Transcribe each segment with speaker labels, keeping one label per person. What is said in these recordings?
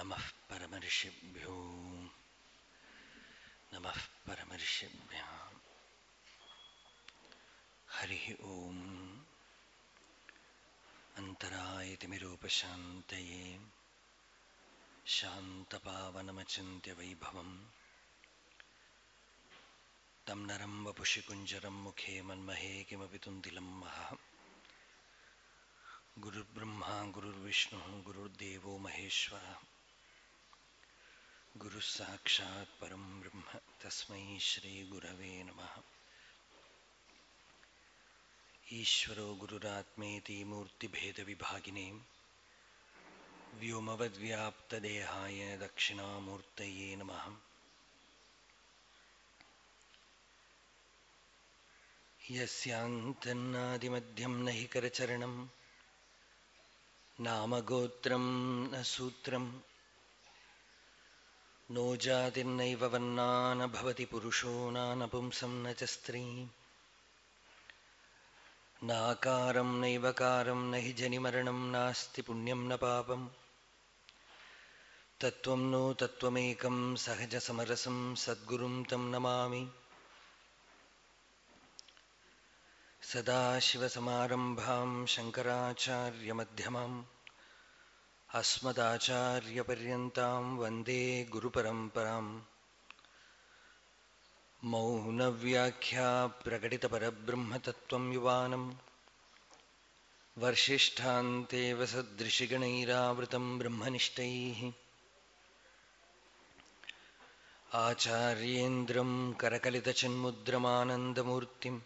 Speaker 1: नमः परमर्षिभ्यो। नमः परमर्षिभ्यः हरिः ॐ अन्तरायतिमिरोपशान्तये शान्तपावनमचिन्त्य वैभवम् तं नरं वपुषि कुञ्जरं मुखे मन्महे किमपि तुन्तिलं महः। गुरुर्ब्रह्मा, गुरुर्विष्णुः, गुरुर्देवो महेश्वरः। गुरुः साक्षात् परं ब्रह्म, तस्मै श्रीगुरवे नमः। ईश्वरो गुरुरात्मेति मूर्तिभेदविभागिने, व्योमवद्व्याप्तदेहाय दक्षिणामूर्तये नमः। यस्यान्तन्नादिमध्यं न हि करचरणं, नामगोत्रं न सूत्रं नो जातिर्नैव वर्णा न भवति न च स्त्री नाकारं नैवकारं न हि नास्ति पुण्यं न पापम्। तत्त्वं नो तत्त्वमेकं सहजसमरसं सद्गुरुं तं नमामि। सदाशिवसमारम्भां शङ्कराचार्यमध्यमाम्। अस्मदाचार्यपर्यन्तां वंदे गुरुपरम्पराम्। मौनव्याख्या प्रकटितपरब्रह्मतत्त्वं युवानं वर्षिष्ठान्तेव सदृशिगणैरावृतं ब्रह्मनिष्ठैः। आचार्येन्द्रं करकलितचिन्मुद्रमानन्दमूर्तिम्।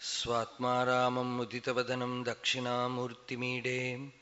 Speaker 1: स्वात्मा रामम् उदितवदनं दक्षिणामूर्तिमीडे।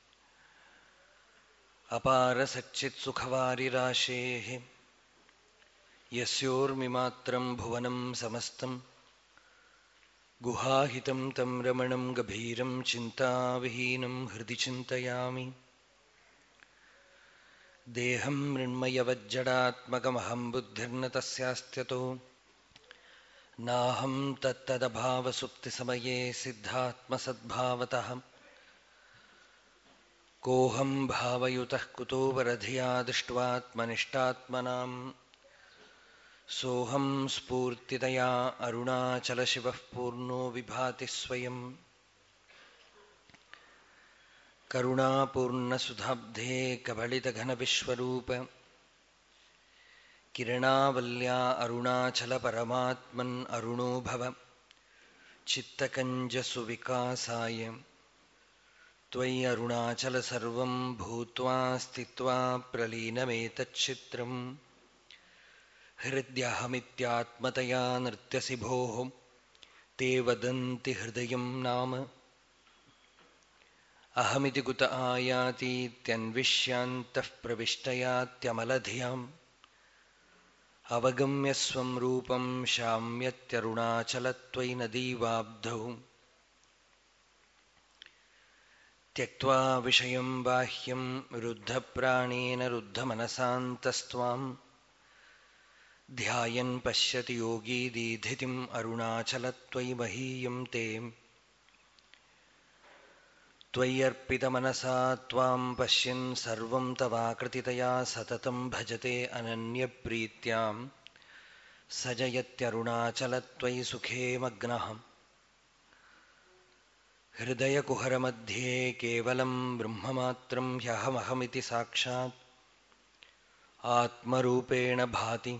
Speaker 1: अपारसच्चित्सुखवारिराशेः। यस्योर्मिमात्रं भुवनं समस्तं। गुहाहितं तं रमणं गभीरं चिन्ताविहीनं हृदि चिन्तयामि। देहं मृण्मयवज्जडात्मकमहं बुद्धिर्न तस्यास्त्यतो। नाहं तत्तदभावसुप्तिसमये सिद्धात्मसद्भावतः। कोऽहं भावयुतः कुतो वरधिया दृष्ट्वात्मनिष्टात्मनां सोऽहं स्फूर्तितया अरुणाचलशिवः पूर्णो विभाति स्वयम् करुणापूर्णसुधाब्धे कबलितघनविश्वरूप। किरणावल्या अरुणाचलपरमात्मन् अरुणो भव। चित्तकञ्जसुविकासाय। त्वयि अरुणाचल सर्वं भूत्वा स्थित्वा प्रलीनमेतच्चित्रम् हृद्यहमित्यात्मतया नृत्यसि भोः ते वदन्ति हृदयं नाम। अहमिति कुत आयातीत्यन्विष्यान्तः प्रविष्टयात्यमलधियाम्। अवगम्य स्वं रूपं शाम्यत्यरुणाचलत्वयि नदीवाब्धौ त्यक्त्वा विषयं बाह्यं रुद्धप्राणेन रुद्धमनसान्तस्त्वां ध्यायन् पश्यति योगी दीधितिम् अरुणाचलत्वयि महीयं ते। त्वय्यर्पितमनसा त्वां पश्यन् सर्वं तवाकृतितया सततं भजते अनन्यप्रीत्यां स जयत्यरुणाचलत्वयि सुखे मग्नः हृदयकुहरमध्ये केवलं ब्रह्ममात्रं ह्यहमहमिति साक्षात्। आत्मरूपेण भाति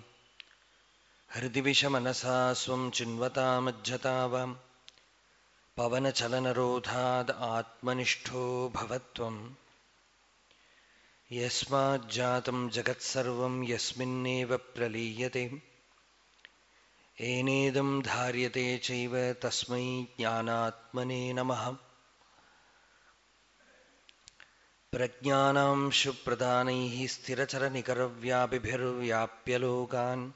Speaker 1: हृदि विषमनसा स्वं चिन्वतामज्जता वाम् पवनचलनरोधाद् आत्मनिष्ठो भवत्वं यस्माज्जातं जगत्सर्वं यस्मिन्नेव प्रलीयते। एनेदं धार्यते चैव तस्मै ज्ञानात्मने नमः। प्रज्ञानांशु प्रदानैः स्थिरचरनिकरव्यापिभिर्व्याप्य लोकान्,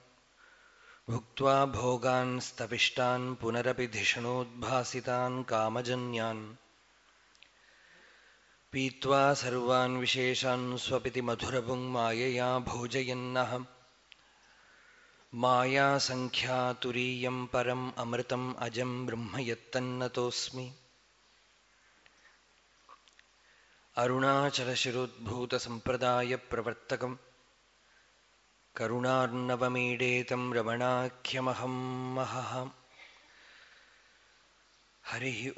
Speaker 1: भुक्त्वा भोगान् स्तविष्टान् पुनरपि धिषणोद्भासितान् कामजन्यान्, पीत्वा सर्वान् विशेषान् स्वपिति मधुरभुङ्मायया भोजयन्नः मायासङ्ख्यातुरीयं परम् अमृतम् अजं ब्रह्म यत्तन्नतोऽस्मि अरुणाचलशिरोद्भूतसम्प्रदायप्रवर्तकम् करुणार्णवमीडेतं रमणाख्यमहं महः। हरिः